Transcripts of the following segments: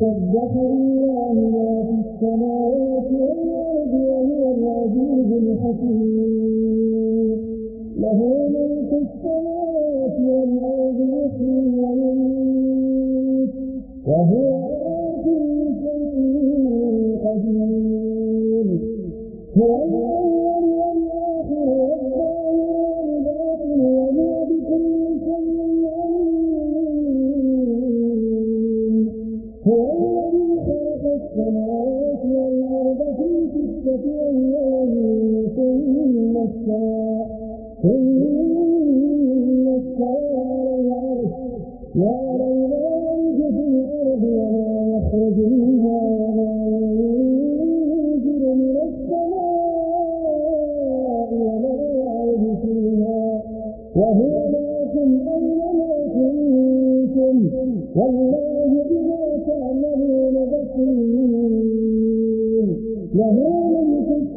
سبح لله ما في السماوات والأرض وهو العزيز الحكيم. له ملك السماوات والأرض يحيي ويميت وهو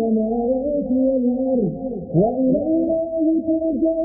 السماوات والأرض وإلى الله ترجع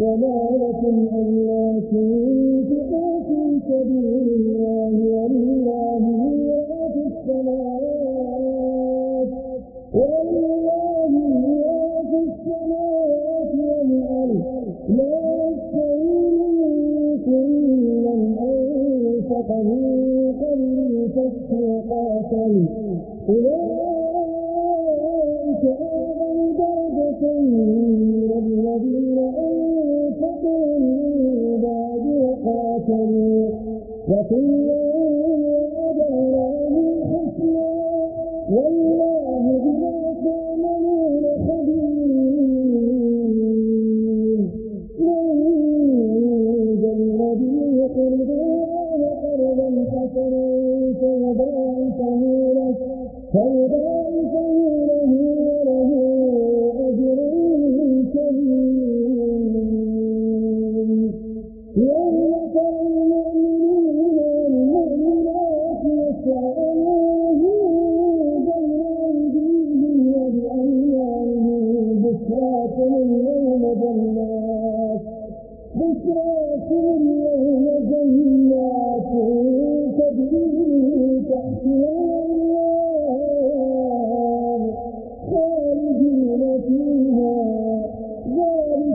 وما لكم ألا أهلك من قبل فاسقوا قاسا أولئك أعظم درجة من الذين أنفقوا من بعد وقاتلوا وكلا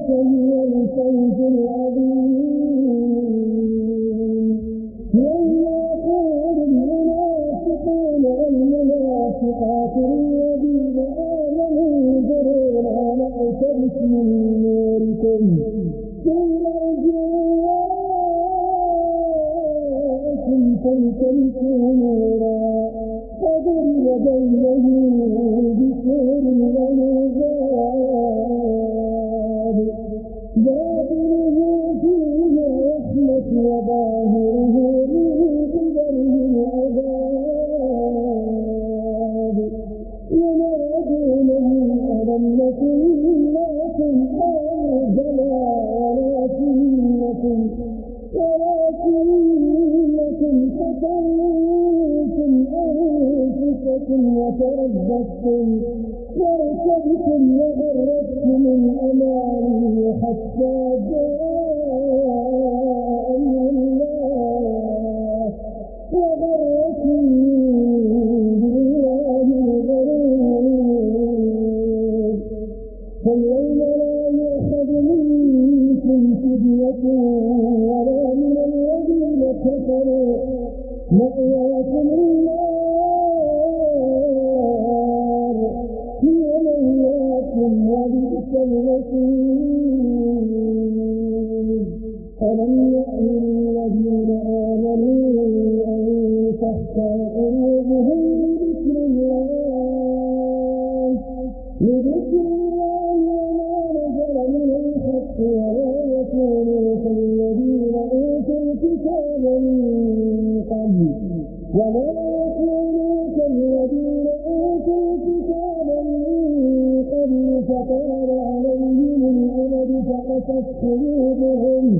هو الفوز العظيم لما قال المنافقون والمنافقات الذين آمنوا انظرونا نقتبس من نوركم قيل ارجعوا وراءكم فالتمسوا نورا فضرب بينهم بسور له أنتم وتربصتم وركبتم وغرتكم الأماني حتى جاء الذين آمنوا أن تخشع قلوبهم لذكر الله لذكر الله وما نزل من الحق ولا يكونوا كالذين أوتوا الكتاب من قبل ولا يكونوا كالذين أوتوا الكتاب من قبل فطال عليهم الأمد فقست قلوبهم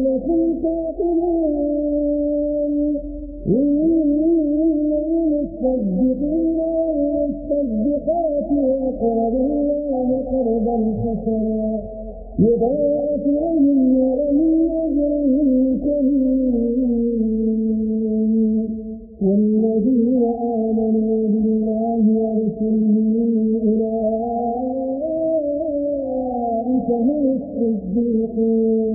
قرضا حسنا يضاعف لهم ولهم أجر كريم والذين آمنوا بالله ورسله أولئك هم الصديقون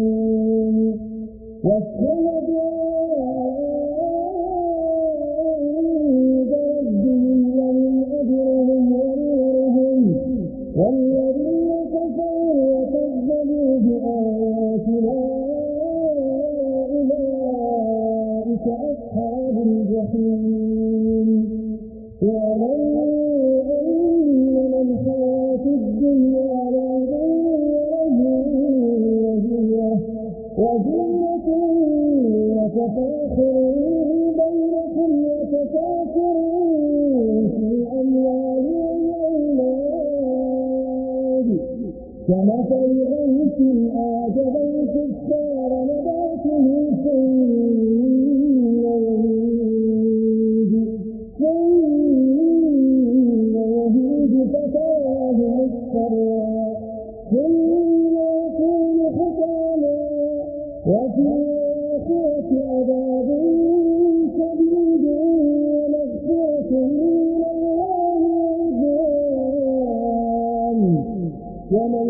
كمثل غيث أعجب الكفار نباته ثم يهيج ثم يهيج فتراه مصفرا ثم يكون حطاما وفي الآخرة عذاب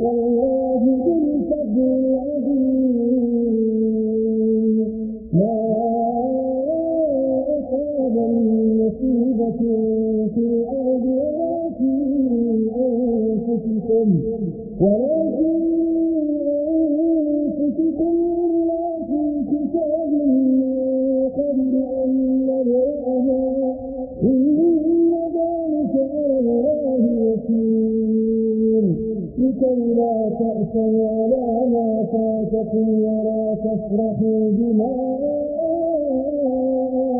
والله ذو الفضل العظيم. ما أصاب في الأرض ولا في فاتكم ولا تفرحوا بما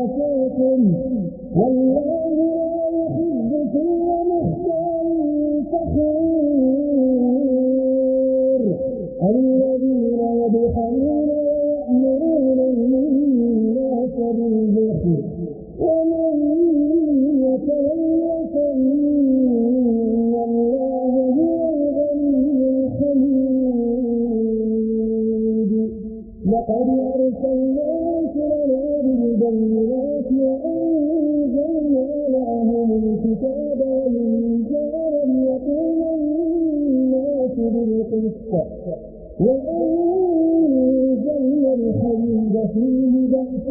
آتاكم. والله لا يحب كل مختال فخور. الذين يبخلون ويأمرون الناس بالبخل. ومن بالقسط وأنزلنا الحديد فيه بأس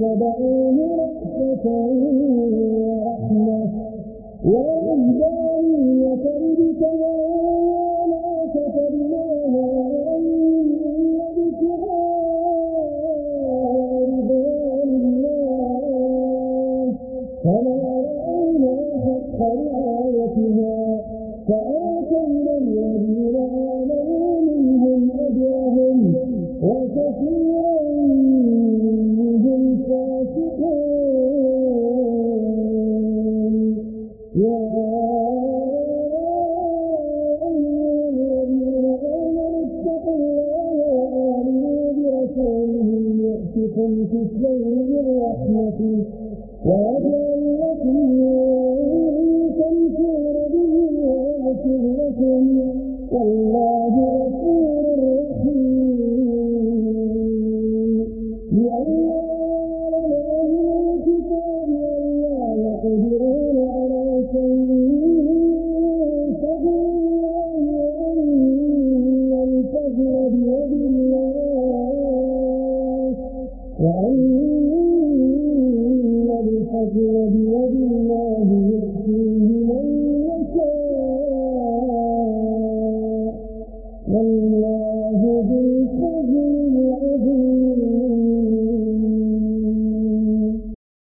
واتبعوه رأفة ورحمة وإهدان يتربك ولا تتبناه فآتينا الذين آمنوا منهم أجرهم وكثيرا تسلم من رحمتي ويجعل لكم تمشون به ويغفر لكم والله غفور